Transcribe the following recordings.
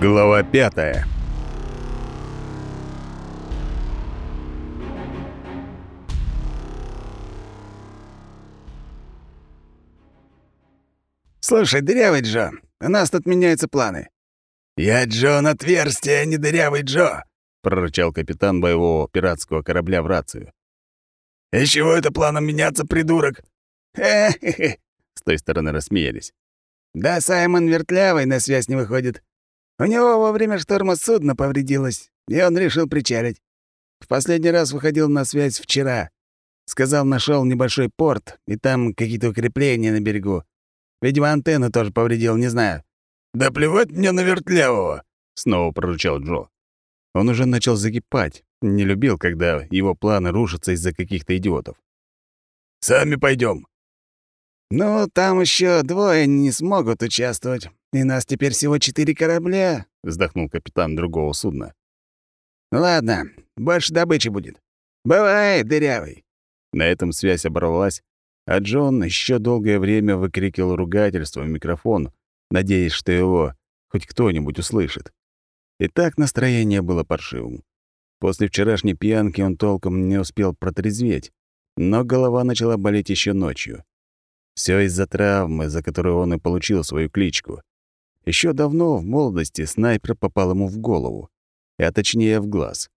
Глава пятая. «Слушай, дырявый Джо, у нас тут меняются планы». «Я Джон Отверстие, а не дырявый Джо», — прорычал капитан боевого пиратского корабля в рацию. «И чего это планом меняться, придурок?» «Хе-хе-хе», — с той стороны рассмеялись. «Да Саймон Вертлявый на связь не выходит. У него во время шторма судно повредилось, и он решил причалить. В последний раз выходил на связь вчера. Сказал, нашел небольшой порт, и там какие-то укрепления на берегу. Видимо, антенну тоже повредил, не знаю. «Да плевать мне на вертлявого!» — снова прорычал Джо. Он уже начал закипать, не любил, когда его планы рушатся из-за каких-то идиотов. «Сами пойдем. «Ну, там еще двое не смогут участвовать, и нас теперь всего четыре корабля», — вздохнул капитан другого судна. «Ну ладно, больше добычи будет. Бывай, дырявый». На этом связь оборвалась, а Джон еще долгое время выкрикивал ругательство в микрофон, надеясь, что его хоть кто-нибудь услышит. И так настроение было паршивым. После вчерашней пьянки он толком не успел протрезветь, но голова начала болеть еще ночью. Все из-за травмы, за которую он и получил свою кличку. Еще давно, в молодости, снайпер попал ему в голову, а точнее в глаз.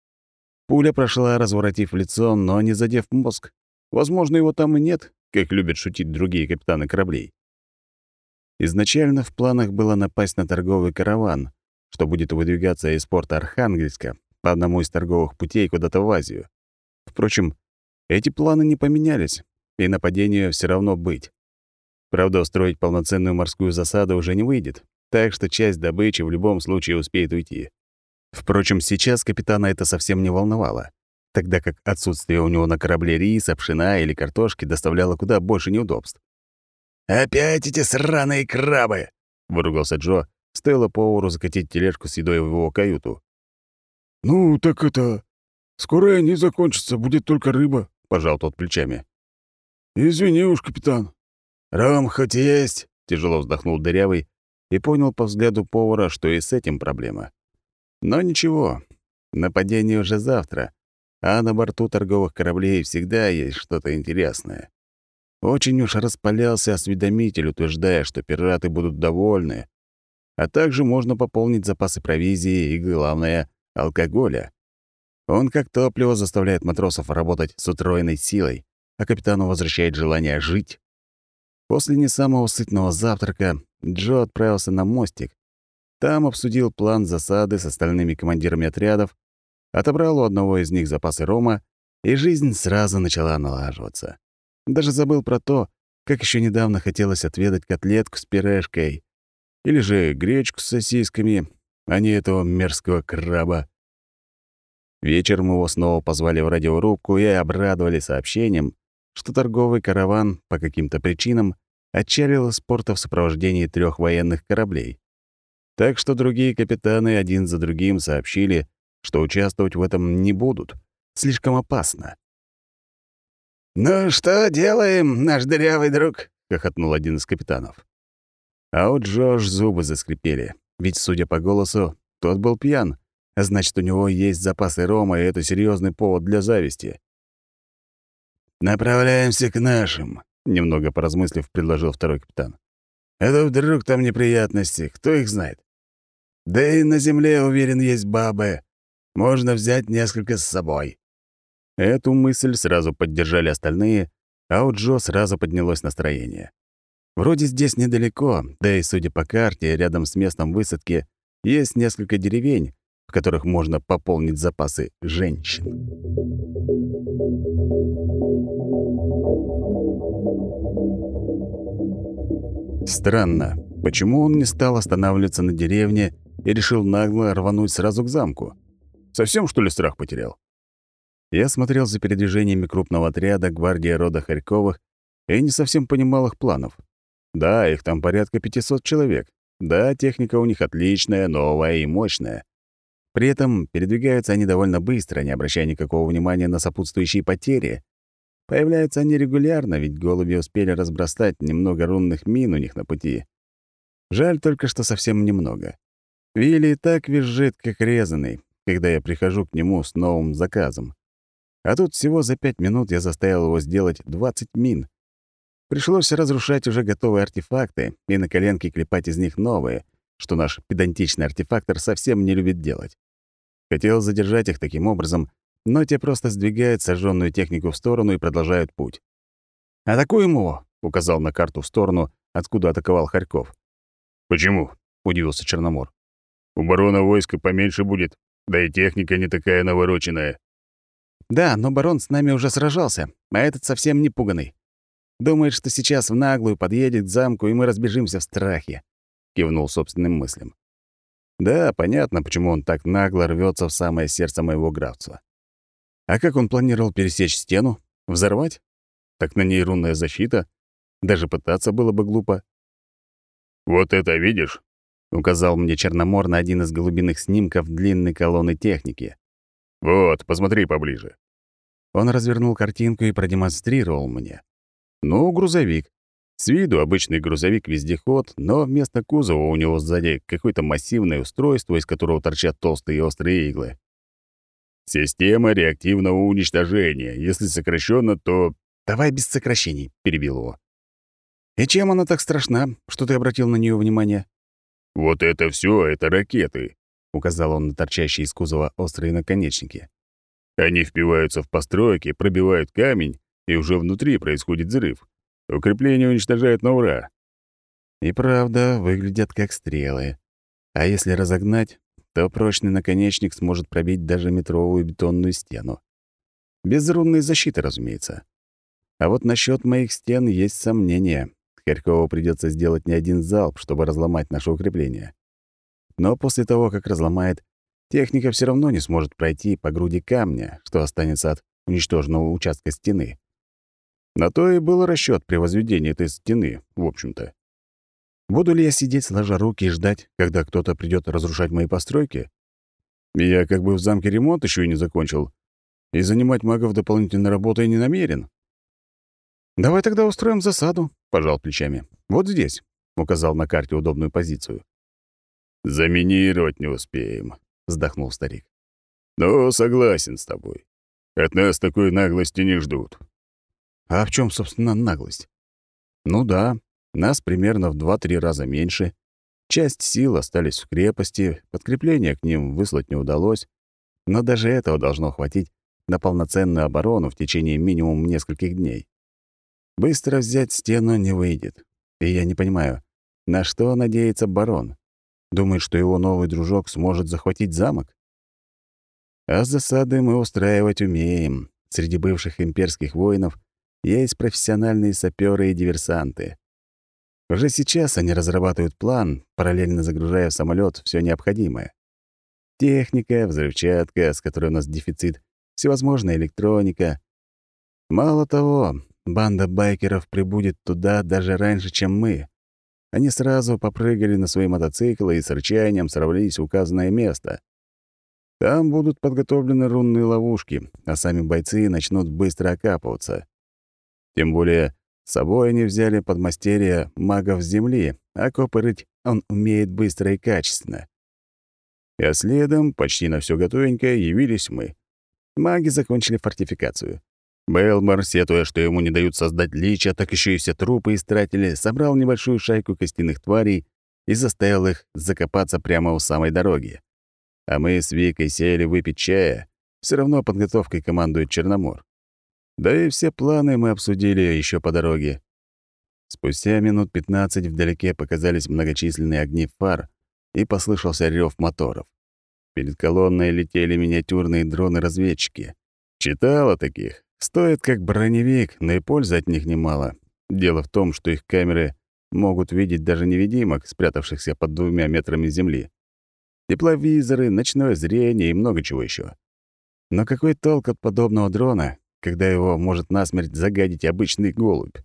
Пуля прошла, разворотив лицо, но не задев мозг. Возможно, его там и нет, как любят шутить другие капитаны кораблей. Изначально в планах было напасть на торговый караван, что будет выдвигаться из порта Архангельска по одному из торговых путей куда-то в Азию. Впрочем, эти планы не поменялись, и нападение все равно быть. Правда, устроить полноценную морскую засаду уже не выйдет, так что часть добычи в любом случае успеет уйти. Впрочем, сейчас капитана это совсем не волновало, тогда как отсутствие у него на корабле риса, пшена или картошки доставляло куда больше неудобств. «Опять эти сраные крабы!» — выругался Джо, стоило повару закатить тележку с едой в его каюту. «Ну, так это... Скоро они закончатся, будет только рыба», — пожал тот плечами. «Извини уж, капитан, «Ром хоть есть?» — тяжело вздохнул дырявый и понял по взгляду повара, что и с этим проблема. Но ничего, нападение уже завтра, а на борту торговых кораблей всегда есть что-то интересное. Очень уж распалялся осведомитель, утверждая, что пираты будут довольны, а также можно пополнить запасы провизии и, главное, алкоголя. Он как топливо заставляет матросов работать с утроенной силой, а капитану возвращает желание жить. После не самого сытного завтрака Джо отправился на мостик. Там обсудил план засады с остальными командирами отрядов, отобрал у одного из них запасы рома, и жизнь сразу начала налаживаться. Даже забыл про то, как еще недавно хотелось отведать котлетку с пюрешкой или же гречку с сосисками, а не этого мерзкого краба. Вечером его снова позвали в радиорубку и обрадовали сообщением, что торговый караван по каким-то причинам отчалил из порта в сопровождении трех военных кораблей. Так что другие капитаны один за другим сообщили, что участвовать в этом не будут. Слишком опасно. «Ну что делаем, наш дырявый друг?» — хохотнул один из капитанов. А у Джош зубы заскрипели, ведь, судя по голосу, тот был пьян, а значит, у него есть запасы рома, и это серьезный повод для зависти. «Направляемся к нашим», — немного поразмыслив, предложил второй капитан. «Это вдруг там неприятности, кто их знает? Да и на земле, уверен, есть бабы. Можно взять несколько с собой». Эту мысль сразу поддержали остальные, а у Джо сразу поднялось настроение. Вроде здесь недалеко, да и, судя по карте, рядом с местом высадки есть несколько деревень, в которых можно пополнить запасы женщин. Странно, почему он не стал останавливаться на деревне и решил нагло рвануть сразу к замку? Совсем, что ли, страх потерял? Я смотрел за передвижениями крупного отряда гвардии рода Харьковых и не совсем понимал их планов. Да, их там порядка 500 человек. Да, техника у них отличная, новая и мощная. При этом передвигаются они довольно быстро, не обращая никакого внимания на сопутствующие потери. Появляются они регулярно, ведь голуби успели разбросать немного рунных мин у них на пути. Жаль только, что совсем немного. Вилли так визжит, как резанный, когда я прихожу к нему с новым заказом. А тут всего за пять минут я заставил его сделать 20 мин. Пришлось разрушать уже готовые артефакты и на коленке клепать из них новые, что наш педантичный артефактор совсем не любит делать. Хотел задержать их таким образом, но те просто сдвигают сожженную технику в сторону и продолжают путь. «Атакуем его!» — указал на карту в сторону, откуда атаковал Харьков. «Почему?» — удивился Черномор. «У барона войска поменьше будет, да и техника не такая навороченная». «Да, но барон с нами уже сражался, а этот совсем не пуганный. Думает, что сейчас в наглую подъедет к замку, и мы разбежимся в страхе», — кивнул собственным мыслям. «Да, понятно, почему он так нагло рвется в самое сердце моего графства. А как он планировал пересечь стену? Взорвать? Так на ней рунная защита. Даже пытаться было бы глупо. «Вот это видишь?» — указал мне Черномор на один из голубиных снимков длинной колонны техники. «Вот, посмотри поближе». Он развернул картинку и продемонстрировал мне. Ну, грузовик. С виду обычный грузовик-вездеход, но вместо кузова у него сзади какое-то массивное устройство, из которого торчат толстые и острые иглы. «Система реактивного уничтожения. Если сокращенно, то...» «Давай без сокращений», — перебил его. «И чем она так страшна, что ты обратил на нее внимание?» «Вот это все, это ракеты», — указал он на торчащие из кузова острые наконечники. «Они впиваются в постройки, пробивают камень, и уже внутри происходит взрыв. Укрепление уничтожают на ура». И правда, выглядят как стрелы. А если разогнать, то прочный наконечник сможет пробить даже метровую бетонную стену. Без рунной защиты, разумеется. А вот насчет моих стен есть сомнения. Харькову придется сделать не один залп, чтобы разломать наше укрепление. Но после того, как разломает, техника все равно не сможет пройти по груди камня, что останется от уничтоженного участка стены. На то и был расчет при возведении этой стены, в общем-то. Буду ли я сидеть сложа руки и ждать, когда кто-то придет разрушать мои постройки? Я как бы в замке ремонт еще и не закончил, и занимать магов дополнительной работой не намерен. «Давай тогда устроим засаду», — пожал плечами. «Вот здесь», — указал на карте удобную позицию. «Заминировать не успеем», — вздохнул старик. «Но согласен с тобой. От нас такой наглости не ждут». «А в чем, собственно, наглость?» «Ну да, нас примерно в два-три раза меньше. Часть сил остались в крепости, подкрепление к ним выслать не удалось, но даже этого должно хватить на полноценную оборону в течение минимум нескольких дней. Быстро взять стену не выйдет. И я не понимаю, на что надеется барон? Думает, что его новый дружок сможет захватить замок? А засады мы устраивать умеем. Среди бывших имперских воинов есть профессиональные саперы и диверсанты. Уже сейчас они разрабатывают план, параллельно загружая в самолет все необходимое. Техника, взрывчатка, с которой у нас дефицит, всевозможная электроника. Мало того, Банда байкеров прибудет туда даже раньше, чем мы. Они сразу попрыгали на свои мотоциклы и с рычанием сорвались в указанное место. Там будут подготовлены рунные ловушки, а сами бойцы начнут быстро окапываться. Тем более, с собой они взяли подмастерья магов земли, а копы рыть он умеет быстро и качественно. А следом, почти на все готовенькое, явились мы. Маги закончили фортификацию. Белмор, сетуя, что ему не дают создать лича, так еще и все трупы истратили, собрал небольшую шайку костяных тварей и заставил их закопаться прямо у самой дороги. А мы с Викой сели выпить чая. Все равно подготовкой командует Черномор. Да и все планы мы обсудили еще по дороге. Спустя минут 15 вдалеке показались многочисленные огни фар, и послышался рев моторов. Перед колонной летели миниатюрные дроны-разведчики. Читала таких, Стоят как броневик, но и пользы от них немало. Дело в том, что их камеры могут видеть даже невидимок, спрятавшихся под двумя метрами земли. Тепловизоры, ночное зрение и много чего еще. Но какой толк от подобного дрона, когда его может насмерть загадить обычный голубь?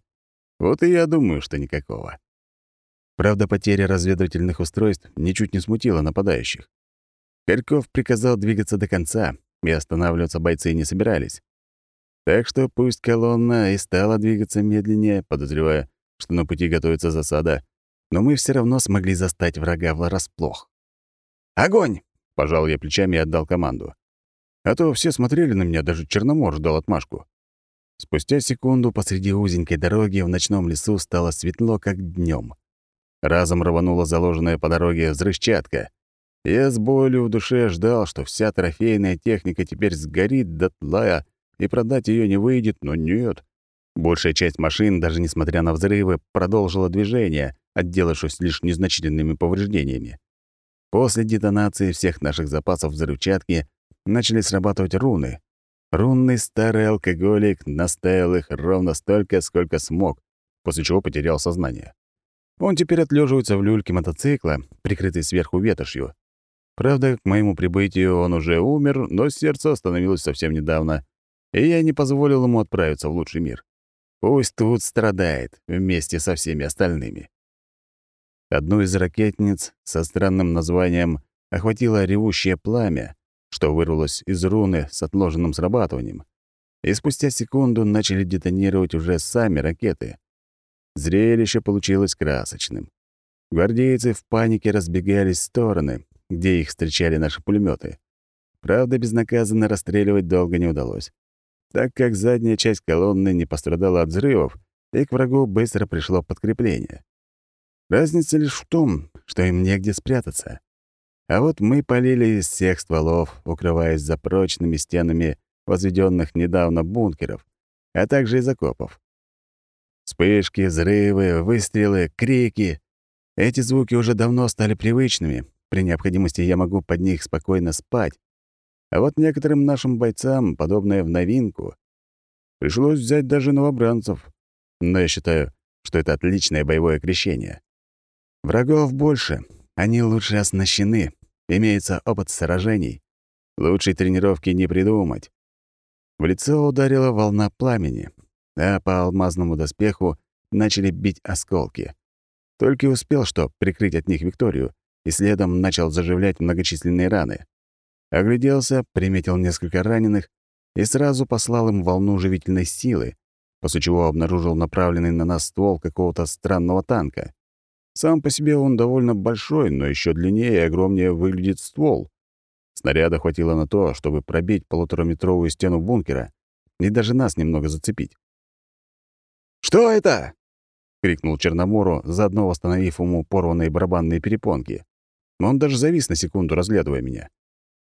Вот и я думаю, что никакого. Правда, потеря разведывательных устройств ничуть не смутила нападающих. Харьков приказал двигаться до конца, и останавливаться бойцы не собирались. Так что пусть колонна и стала двигаться медленнее, подозревая, что на пути готовится засада, но мы все равно смогли застать врага врасплох. Огонь!» — пожал я плечами и отдал команду. А то все смотрели на меня, даже Черномор ждал отмашку. Спустя секунду посреди узенькой дороги в ночном лесу стало светло, как днем. Разом рванула заложенная по дороге взрывчатка. Я с болью в душе ждал, что вся трофейная техника теперь сгорит дотла, и продать ее не выйдет, но нет. Большая часть машин, даже несмотря на взрывы, продолжила движение, отделавшись лишь незначительными повреждениями. После детонации всех наших запасов взрывчатки начали срабатывать руны. Рунный старый алкоголик наставил их ровно столько, сколько смог, после чего потерял сознание. Он теперь отлеживается в люльке мотоцикла, прикрытый сверху ветошью. Правда, к моему прибытию он уже умер, но сердце остановилось совсем недавно, и я не позволил ему отправиться в лучший мир. Пусть тут страдает вместе со всеми остальными. Одну из ракетниц со странным названием охватило ревущее пламя, что вырвалось из руны с отложенным срабатыванием, и спустя секунду начали детонировать уже сами ракеты. Зрелище получилось красочным. Гвардейцы в панике разбегались в стороны, где их встречали наши пулеметы. Правда, безнаказанно расстреливать долго не удалось, так как задняя часть колонны не пострадала от взрывов, и к врагу быстро пришло подкрепление. Разница лишь в том, что им негде спрятаться. А вот мы полили из всех стволов, укрываясь за прочными стенами возведенных недавно бункеров, а также из окопов. Вспышки, взрывы, выстрелы, крики. Эти звуки уже давно стали привычными. При необходимости я могу под них спокойно спать. А вот некоторым нашим бойцам подобное в новинку. Пришлось взять даже новобранцев. Но я считаю, что это отличное боевое крещение. Врагов больше, они лучше оснащены, имеется опыт сражений. Лучшей тренировки не придумать. В лицо ударила волна пламени, а по алмазному доспеху начали бить осколки. Только успел, что прикрыть от них Викторию, и следом начал заживлять многочисленные раны. Огляделся, приметил несколько раненых и сразу послал им волну живительной силы, после чего обнаружил направленный на нас ствол какого-то странного танка. Сам по себе он довольно большой, но еще длиннее и огромнее выглядит ствол. Снаряда хватило на то, чтобы пробить полутораметровую стену бункера и даже нас немного зацепить. «Что это?» — крикнул Черномору, заодно восстановив ему порванные барабанные перепонки. Он даже завис на секунду, разглядывая меня.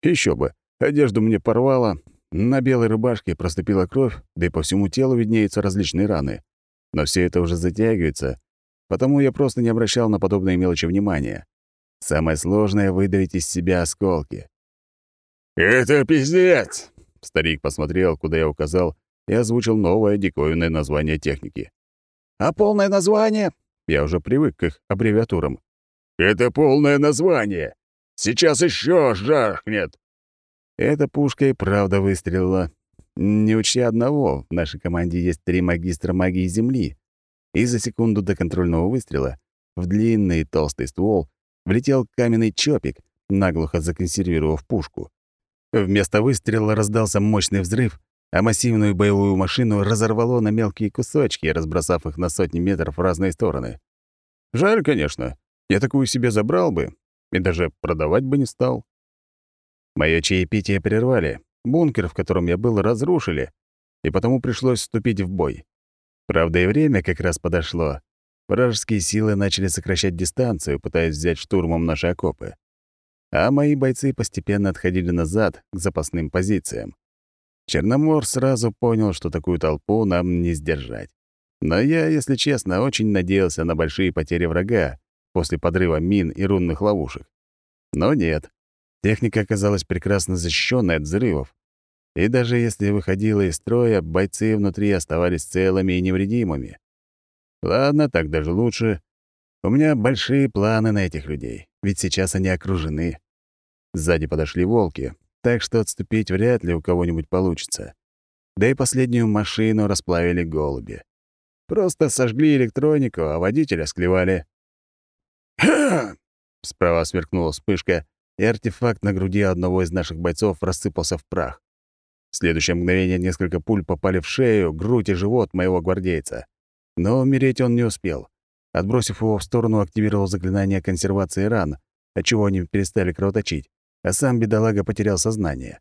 Еще бы, одежду мне порвало, на белой рубашке проступила кровь, да и по всему телу виднеются различные раны. Но все это уже затягивается, потому я просто не обращал на подобные мелочи внимания. Самое сложное — выдавить из себя осколки. «Это пиздец!» Старик посмотрел, куда я указал, и озвучил новое диковинное название техники. «А полное название?» Я уже привык к их аббревиатурам. «Это полное название! Сейчас еще жахнет!» Эта пушка и правда выстрелила. Не учти одного, в нашей команде есть три магистра магии Земли, и за секунду до контрольного выстрела в длинный толстый ствол влетел каменный чопик, наглухо законсервировав пушку. Вместо выстрела раздался мощный взрыв, а массивную боевую машину разорвало на мелкие кусочки, разбросав их на сотни метров в разные стороны. Жаль, конечно. Я такую себе забрал бы и даже продавать бы не стал. Моё чаепитие прервали, бункер, в котором я был, разрушили, и потому пришлось вступить в бой. Правда, и время как раз подошло. Вражеские силы начали сокращать дистанцию, пытаясь взять штурмом наши окопы. А мои бойцы постепенно отходили назад к запасным позициям. Черномор сразу понял, что такую толпу нам не сдержать. Но я, если честно, очень надеялся на большие потери врага после подрыва мин и рунных ловушек. Но нет. Техника оказалась прекрасно защищенной от взрывов, и даже если выходила из строя, бойцы внутри оставались целыми и невредимыми. Ладно, так даже лучше. У меня большие планы на этих людей, ведь сейчас они окружены. Сзади подошли волки, так что отступить вряд ли у кого-нибудь получится. Да и последнюю машину расплавили голуби. Просто сожгли электронику, а водителя склевали. «Ха!» Справа сверкнула вспышка, и артефакт на груди одного из наших бойцов рассыпался в прах. В следующее мгновение несколько пуль попали в шею, грудь и живот моего гвардейца. Но умереть он не успел. Отбросив его в сторону, активировал заклинание консервации ран, отчего они перестали кровоточить, а сам бедолага потерял сознание.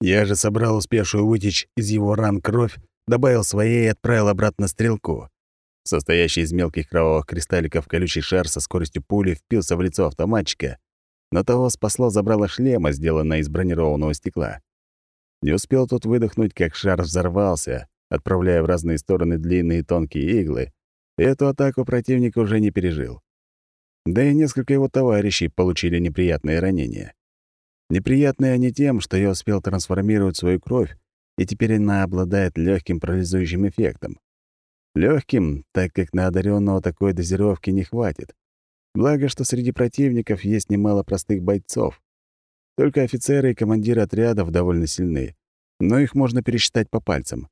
Я же собрал успевшую вытечь из его ран кровь, добавил своей и отправил обратно стрелку. Состоящий из мелких кровавых кристалликов колючий шар со скоростью пули впился в лицо автоматчика, но того спасло забрало шлема, сделанное из бронированного стекла. Не успел тот выдохнуть, как шар взорвался, отправляя в разные стороны длинные тонкие иглы, и эту атаку противник уже не пережил. Да и несколько его товарищей получили неприятные ранения. Неприятные они тем, что я успел трансформировать свою кровь, и теперь она обладает легким парализующим эффектом. Легким, так как на одаренного такой дозировки не хватит. Благо, что среди противников есть немало простых бойцов. Только офицеры и командиры отрядов довольно сильны, но их можно пересчитать по пальцам.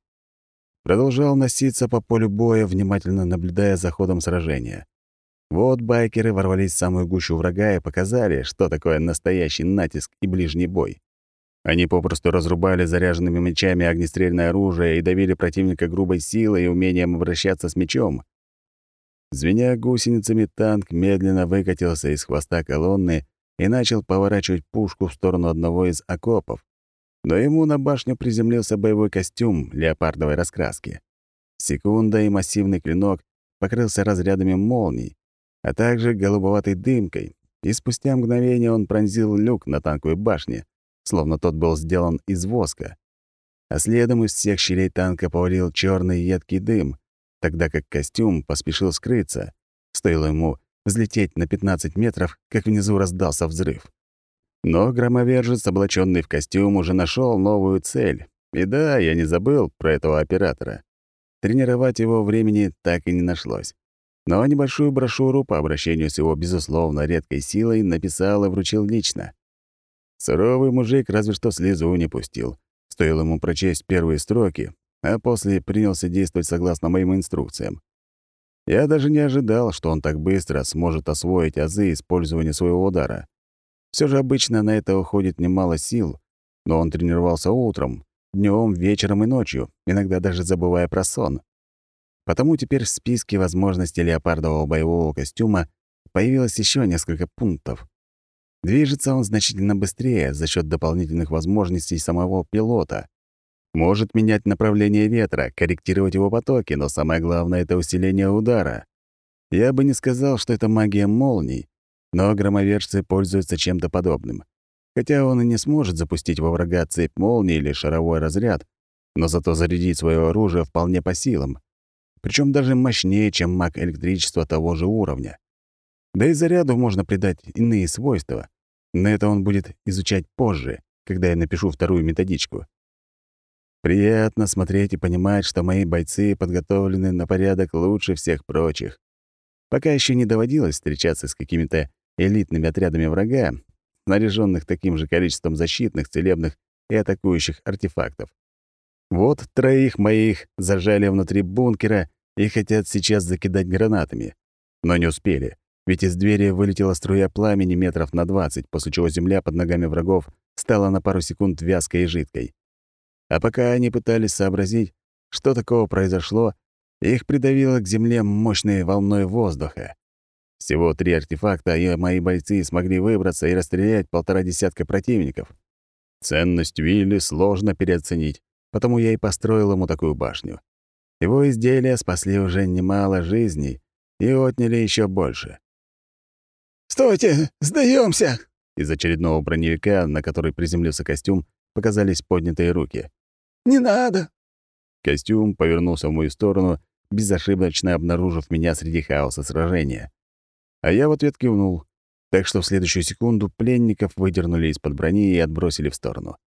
Продолжал носиться по полю боя, внимательно наблюдая за ходом сражения. Вот байкеры ворвались в самую гущу врага и показали, что такое настоящий натиск и ближний бой. Они попросту разрубали заряженными мечами огнестрельное оружие и давили противника грубой силой и умением обращаться с мечом. Звеня гусеницами, танк медленно выкатился из хвоста колонны и начал поворачивать пушку в сторону одного из окопов. Но ему на башню приземлился боевой костюм леопардовой раскраски. Секунда, и массивный клинок покрылся разрядами молний, а также голубоватой дымкой, и спустя мгновение он пронзил люк на танковой башне, словно тот был сделан из воска. А следом из всех щелей танка повалил черный едкий дым, тогда как костюм поспешил скрыться. Стоило ему взлететь на 15 метров, как внизу раздался взрыв. Но громовержец, облаченный в костюм, уже нашел новую цель. И да, я не забыл про этого оператора. Тренировать его времени так и не нашлось но небольшую брошюру по обращению с его, безусловно, редкой силой написал и вручил лично. Суровый мужик разве что слезу не пустил. Стоило ему прочесть первые строки, а после принялся действовать согласно моим инструкциям. Я даже не ожидал, что он так быстро сможет освоить азы использования своего удара. Все же обычно на это уходит немало сил, но он тренировался утром, днем, вечером и ночью, иногда даже забывая про сон. Потому теперь в списке возможностей леопардового боевого костюма появилось еще несколько пунктов. Движется он значительно быстрее за счет дополнительных возможностей самого пилота. Может менять направление ветра, корректировать его потоки, но самое главное — это усиление удара. Я бы не сказал, что это магия молний, но громовержцы пользуются чем-то подобным. Хотя он и не сможет запустить во врага цепь молнии или шаровой разряд, но зато зарядить свое оружие вполне по силам причем даже мощнее, чем маг электричества того же уровня. Да и заряду можно придать иные свойства, но это он будет изучать позже, когда я напишу вторую методичку. Приятно смотреть и понимать, что мои бойцы подготовлены на порядок лучше всех прочих. Пока еще не доводилось встречаться с какими-то элитными отрядами врага, снаряженных таким же количеством защитных, целебных и атакующих артефактов. Вот троих моих зажали внутри бункера и хотят сейчас закидать гранатами. Но не успели, ведь из двери вылетела струя пламени метров на 20, после чего земля под ногами врагов стала на пару секунд вязкой и жидкой. А пока они пытались сообразить, что такого произошло, их придавило к земле мощной волной воздуха. Всего три артефакта, и мои бойцы смогли выбраться и расстрелять полтора десятка противников. Ценность Вилли сложно переоценить потому я и построил ему такую башню. Его изделия спасли уже немало жизней и отняли еще больше. «Стойте! сдаемся! Из очередного броневика, на который приземлился костюм, показались поднятые руки. «Не надо!» Костюм повернулся в мою сторону, безошибочно обнаружив меня среди хаоса сражения. А я в ответ кивнул, так что в следующую секунду пленников выдернули из-под брони и отбросили в сторону.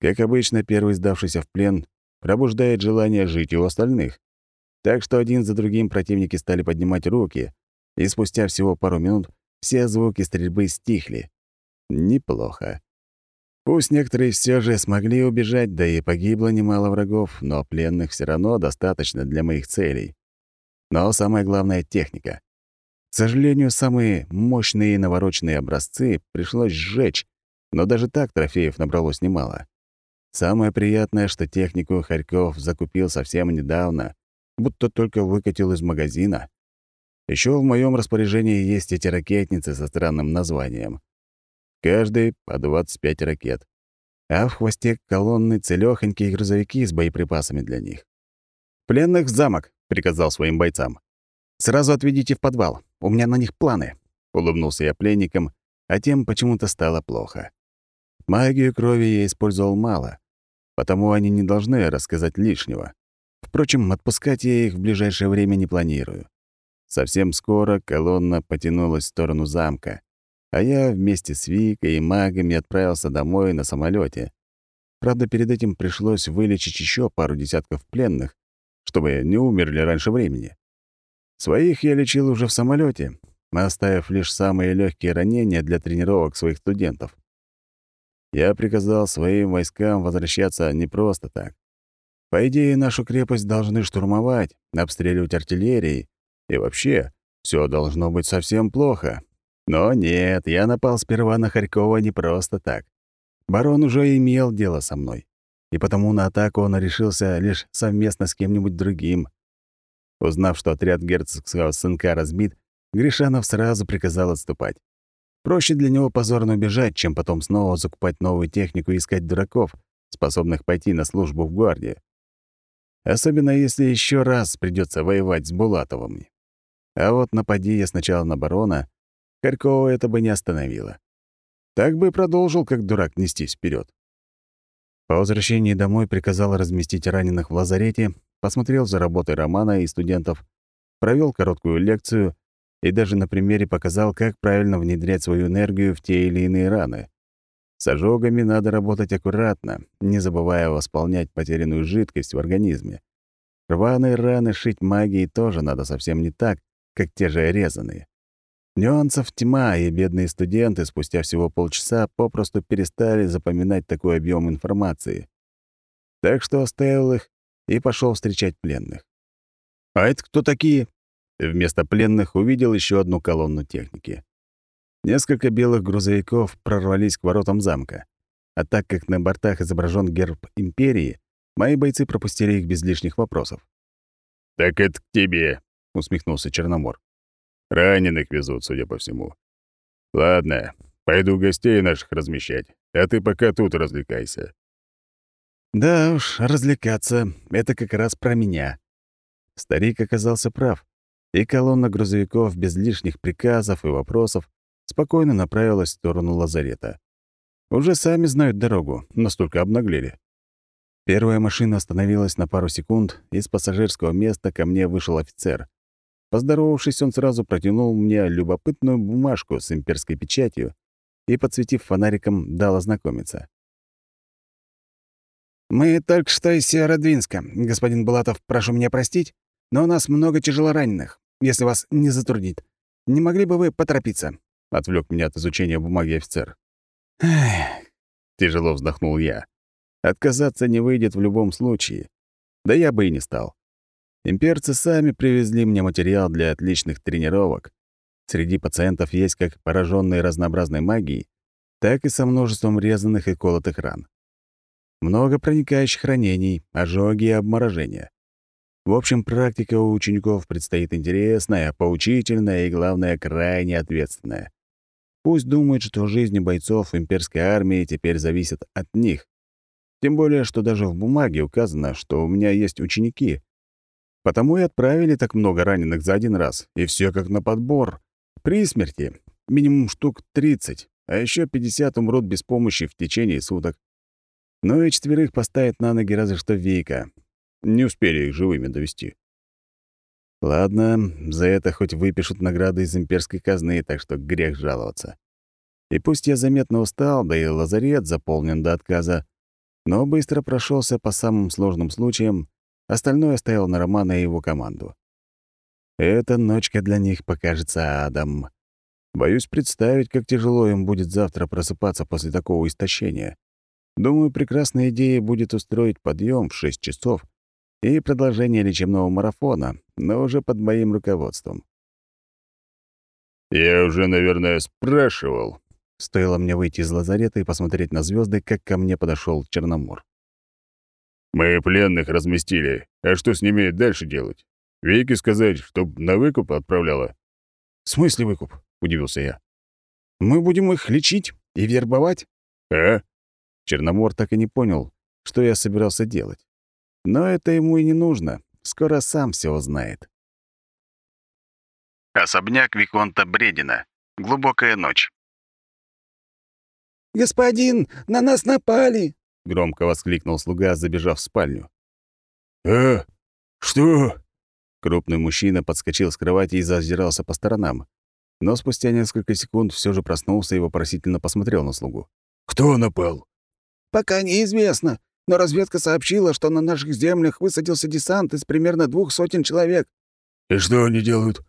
Как обычно, первый сдавшийся в плен пробуждает желание жить у остальных. Так что один за другим противники стали поднимать руки, и спустя всего пару минут все звуки стрельбы стихли. Неплохо. Пусть некоторые все же смогли убежать, да и погибло немало врагов, но пленных все равно достаточно для моих целей. Но самое главное — техника. К сожалению, самые мощные и навороченные образцы пришлось сжечь, но даже так трофеев набралось немало. Самое приятное, что технику Харьков закупил совсем недавно, будто только выкатил из магазина. Еще в моем распоряжении есть эти ракетницы со странным названием. Каждый по 25 ракет. А в хвосте колонны целёхонькие грузовики с боеприпасами для них. «Пленных в замок», — приказал своим бойцам. «Сразу отведите в подвал. У меня на них планы», — улыбнулся я пленникам, а тем почему-то стало плохо. Магию крови я использовал мало, потому они не должны рассказать лишнего. Впрочем, отпускать я их в ближайшее время не планирую. Совсем скоро колонна потянулась в сторону замка, а я вместе с Викой и магами отправился домой на самолете. Правда, перед этим пришлось вылечить еще пару десятков пленных, чтобы не умерли раньше времени. Своих я лечил уже в самолете, оставив лишь самые легкие ранения для тренировок своих студентов. Я приказал своим войскам возвращаться не просто так. По идее, нашу крепость должны штурмовать, обстреливать артиллерией, и вообще, все должно быть совсем плохо. Но нет, я напал сперва на Харькова не просто так. Барон уже имел дело со мной, и потому на атаку он решился лишь совместно с кем-нибудь другим. Узнав, что отряд герцогского сынка разбит, Гришанов сразу приказал отступать. Проще для него позорно убежать, чем потом снова закупать новую технику и искать дураков, способных пойти на службу в гвардии. Особенно если еще раз придется воевать с Булатовыми. А вот напади я сначала на барона, Харькова это бы не остановило. Так бы и продолжил, как дурак, нестись вперед. По возвращении домой приказал разместить раненых в лазарете, посмотрел за работой Романа и студентов, провел короткую лекцию и даже на примере показал, как правильно внедрять свою энергию в те или иные раны. С ожогами надо работать аккуратно, не забывая восполнять потерянную жидкость в организме. Рваные раны шить магией тоже надо совсем не так, как те же резаные. Нюансов тьма, и бедные студенты спустя всего полчаса попросту перестали запоминать такой объем информации. Так что оставил их и пошел встречать пленных. «А это кто такие?» Вместо пленных увидел еще одну колонну техники. Несколько белых грузовиков прорвались к воротам замка. А так как на бортах изображен герб империи, мои бойцы пропустили их без лишних вопросов. «Так это к тебе», усмехнулся Черномор. Раненых везут, судя по всему. Ладно, пойду гостей наших размещать, а ты пока тут развлекайся. Да уж, развлекаться — это как раз про меня. Старик оказался прав, и колонна грузовиков без лишних приказов и вопросов спокойно направилась в сторону лазарета. Уже сами знают дорогу, настолько обнаглели. Первая машина остановилась на пару секунд, и с пассажирского места ко мне вышел офицер. Поздоровавшись, он сразу протянул мне любопытную бумажку с имперской печатью и, подсветив фонариком, дал ознакомиться. «Мы только что из Северодвинска. Господин Булатов, прошу меня простить, но у нас много тяжелораненых, если вас не затруднит. Не могли бы вы поторопиться?» — отвлек меня от изучения бумаги офицер. «Эх», — тяжело вздохнул я. «Отказаться не выйдет в любом случае. Да я бы и не стал. Имперцы сами привезли мне материал для отличных тренировок. Среди пациентов есть как пораженные разнообразной магией, так и со множеством резанных и колотых ран. Много проникающих ранений, ожоги и обморожения. В общем, практика у учеников предстоит интересная, поучительная и, главное, крайне ответственная. Пусть думают, что жизни бойцов имперской армии теперь зависят от них. Тем более, что даже в бумаге указано, что у меня есть ученики, Потому и отправили так много раненых за один раз, и все как на подбор. При смерти минимум штук 30, а еще 50 умрут без помощи в течение суток. Ну и четверых поставят на ноги разве что Вейка. Не успели их живыми довести. Ладно, за это хоть выпишут награды из имперской казны, так что грех жаловаться. И пусть я заметно устал, да и лазарет заполнен до отказа, но быстро прошелся по самым сложным случаям Остальное оставил на Романа и его команду. Эта ночка для них покажется адом. Боюсь представить, как тяжело им будет завтра просыпаться после такого истощения. Думаю, прекрасная идея будет устроить подъем в 6 часов и продолжение лечебного марафона, но уже под моим руководством. «Я уже, наверное, спрашивал». Стоило мне выйти из лазарета и посмотреть на звезды, как ко мне подошел Черномор. Мы пленных разместили, а что с ними дальше делать? Вике сказать, чтоб на выкуп отправляла?» «В смысле выкуп?» — удивился я. «Мы будем их лечить и вербовать?» «А?» Черномор так и не понял, что я собирался делать. Но это ему и не нужно. Скоро сам все узнает. Особняк Виконта Бредина. Глубокая ночь. «Господин, на нас напали!» — громко воскликнул слуга, забежав в спальню. «А? Что?» Крупный мужчина подскочил с кровати и зазирался по сторонам. Но спустя несколько секунд все же проснулся и вопросительно посмотрел на слугу. «Кто напал?» «Пока неизвестно, но разведка сообщила, что на наших землях высадился десант из примерно двух сотен человек». «И что они делают?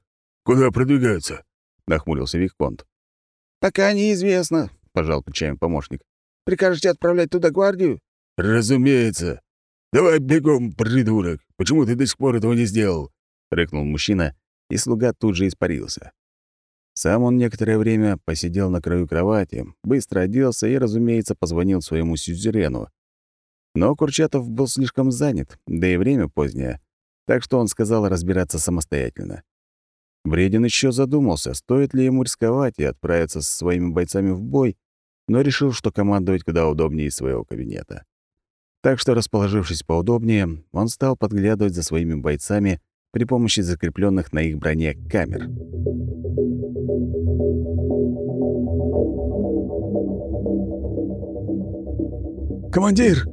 Куда продвигаются?» — нахмурился Виконт. «Пока неизвестно», — пожал плечами помощник. «Прикажете отправлять туда гвардию?» «Разумеется. Давай бегом, придурок. Почему ты до сих пор этого не сделал?» — рыкнул мужчина, и слуга тут же испарился. Сам он некоторое время посидел на краю кровати, быстро оделся и, разумеется, позвонил своему сюзерену. Но Курчатов был слишком занят, да и время позднее, так что он сказал разбираться самостоятельно. Вредин еще задумался, стоит ли ему рисковать и отправиться со своими бойцами в бой, но решил, что командовать куда удобнее из своего кабинета. Так что, расположившись поудобнее, он стал подглядывать за своими бойцами при помощи закрепленных на их броне камер. «Командир!»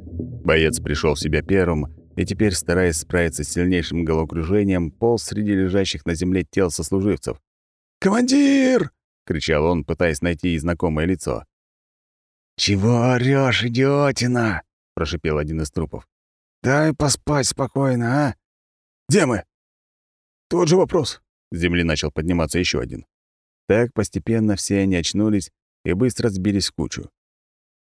Боец пришел в себя первым и теперь, стараясь справиться с сильнейшим головокружением, полз среди лежащих на земле тел сослуживцев. «Командир!» — кричал он, пытаясь найти знакомое лицо. «Чего орёшь, идиотина?» — прошипел один из трупов. «Дай поспать спокойно, а?» «Где мы?» «Тот же вопрос». С земли начал подниматься еще один. Так постепенно все они очнулись и быстро сбились в кучу.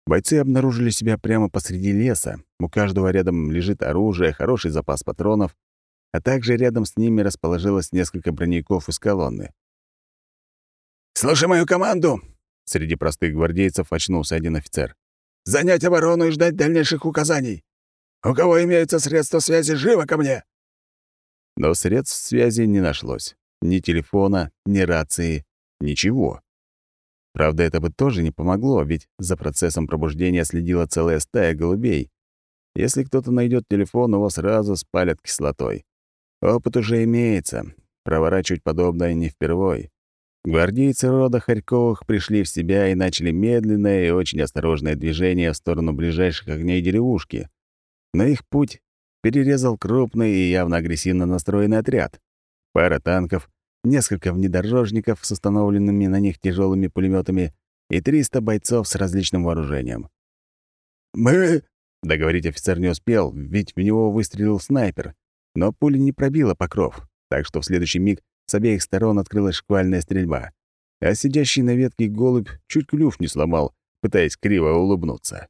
Бойцы обнаружили себя прямо посреди леса. У каждого рядом лежит оружие, хороший запас патронов, а также рядом с ними расположилось несколько броневиков из колонны. «Слушай мою команду!» Среди простых гвардейцев очнулся один офицер. «Занять оборону и ждать дальнейших указаний. У кого имеются средства связи, живо ко мне!» Но средств связи не нашлось. Ни телефона, ни рации, ничего. Правда, это бы тоже не помогло, ведь за процессом пробуждения следила целая стая голубей. Если кто-то найдет телефон, его сразу спалят кислотой. Опыт уже имеется. Проворачивать подобное не впервой. Гвардейцы рода Харьковых пришли в себя и начали медленное и очень осторожное движение в сторону ближайших огней деревушки. Но их путь перерезал крупный и явно агрессивно настроенный отряд. Пара танков, несколько внедорожников с установленными на них тяжелыми пулеметами и 300 бойцов с различным вооружением. «Мы...» — договорить офицер не успел, ведь в него выстрелил снайпер, но пуля не пробила покров, так что в следующий миг с обеих сторон открылась шквальная стрельба, а сидящий на ветке голубь чуть клюв не сломал, пытаясь криво улыбнуться.